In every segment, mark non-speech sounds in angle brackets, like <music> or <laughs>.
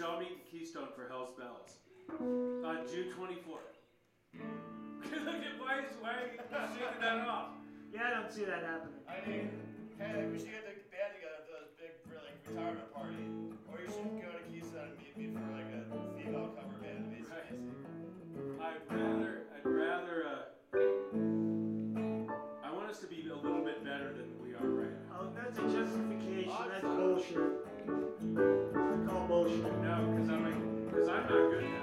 I we should all meet in Keystone for Hells Belles on June 24th. <laughs> Look at why is why shaking that off? Yeah, I don't see that happening. I mean, hey, we should get the band together for this big like retirement party, or you should go to Keystone and meet me for like a female cover band. It'd be Right. I'd rather, I'd rather, uh, I want us to be a little bit better than we are right now. Oh, that's a justification. That's bullshit. Oh, good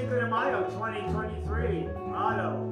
Cinco de Mayo 2023. Otto,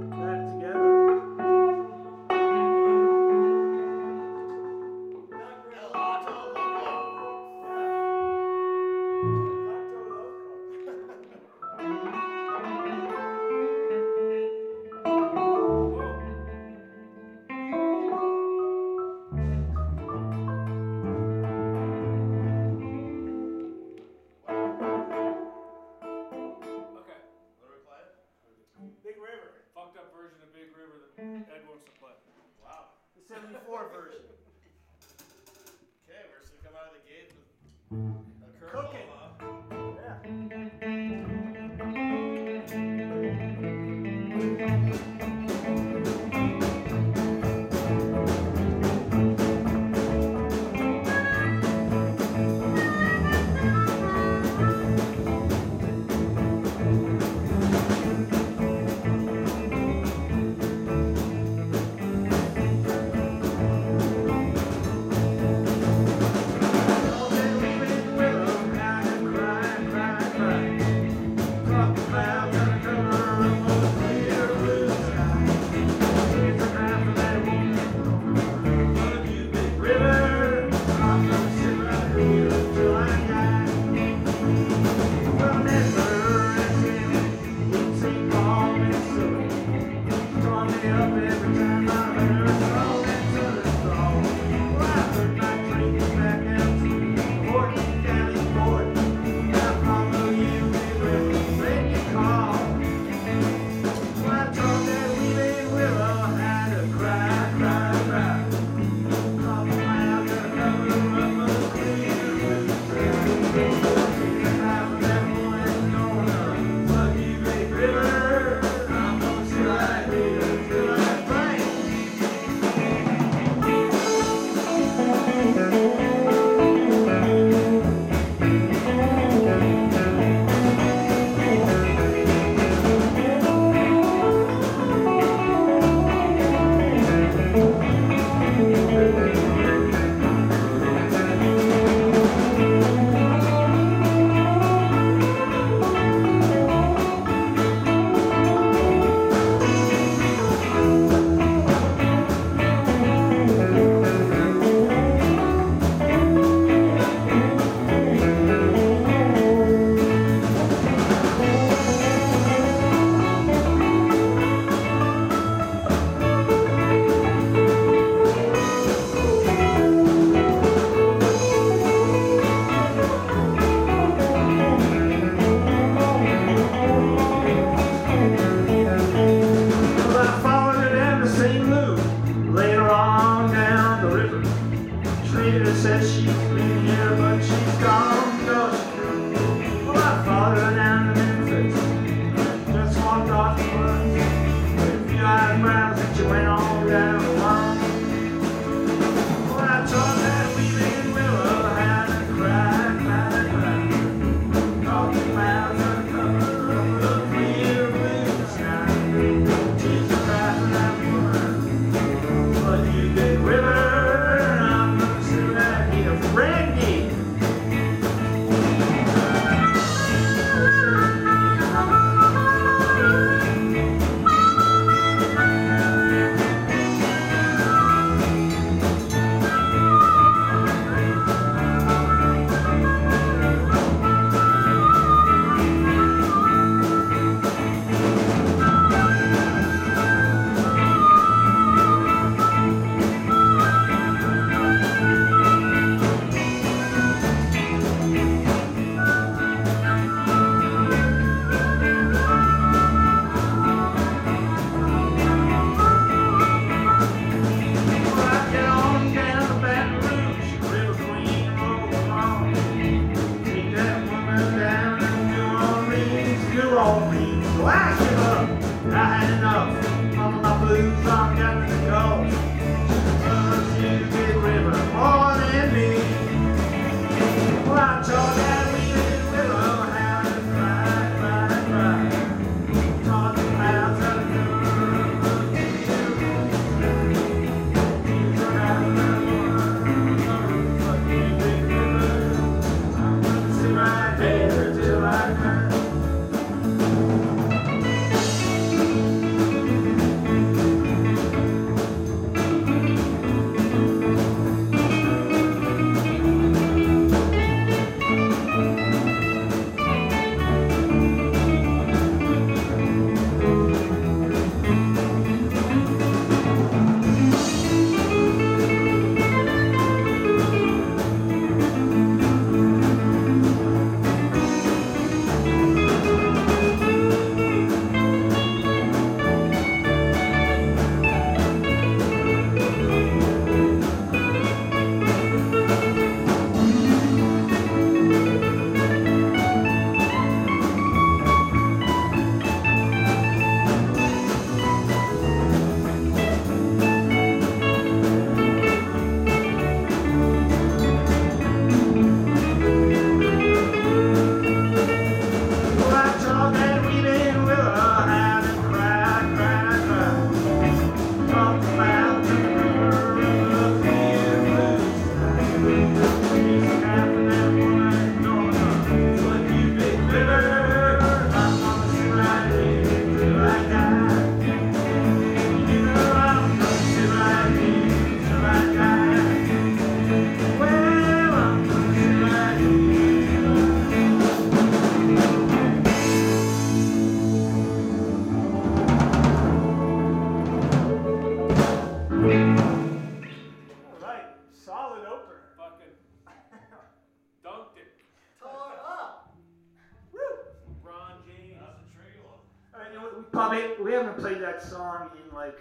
we haven't played that song in like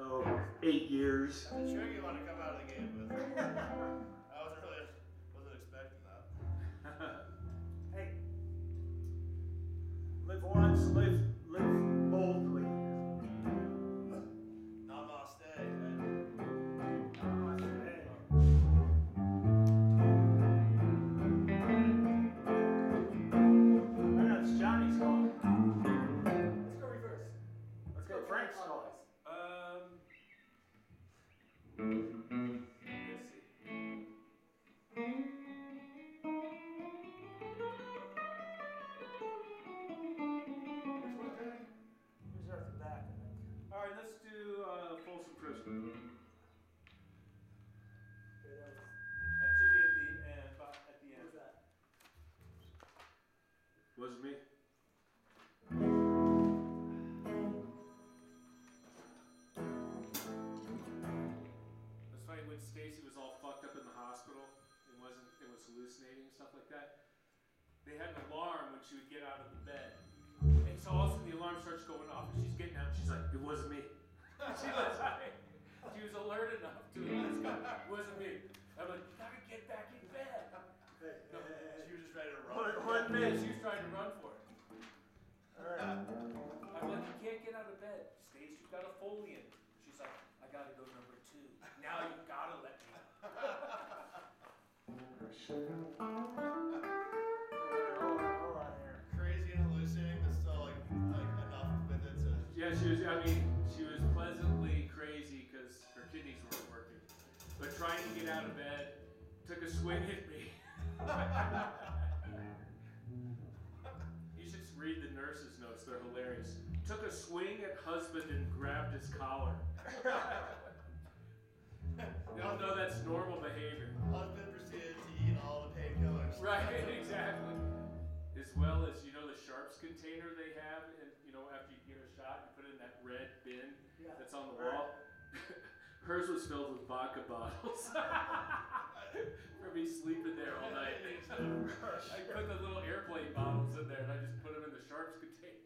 oh eight years. The tricky one to come that. They had an alarm when she would get out of the bed. And so all of a sudden the alarm starts going off and she's getting out. and She's like, it wasn't me. <laughs> she was like, she was alert enough to just it wasn't me. I'm like, you gotta get back in bed. No, She was just ready to run. One, one minute. she was trying to run for it. All right. I'm like, you can't get out of bed. Stace, you've got a Folian. She's like, I gotta go number two. Now you gotta let me. Hold <laughs> she was. I mean, she was pleasantly crazy because her kidneys weren't working. But trying to get out of bed, took a swing at me. <laughs> red bin Yeah. that's on the wall. <laughs> Hers was filled with vodka bottles. <laughs> For me sleeping there all night. <laughs> I put the little airplane bottles in there and I just put them in the sharps container.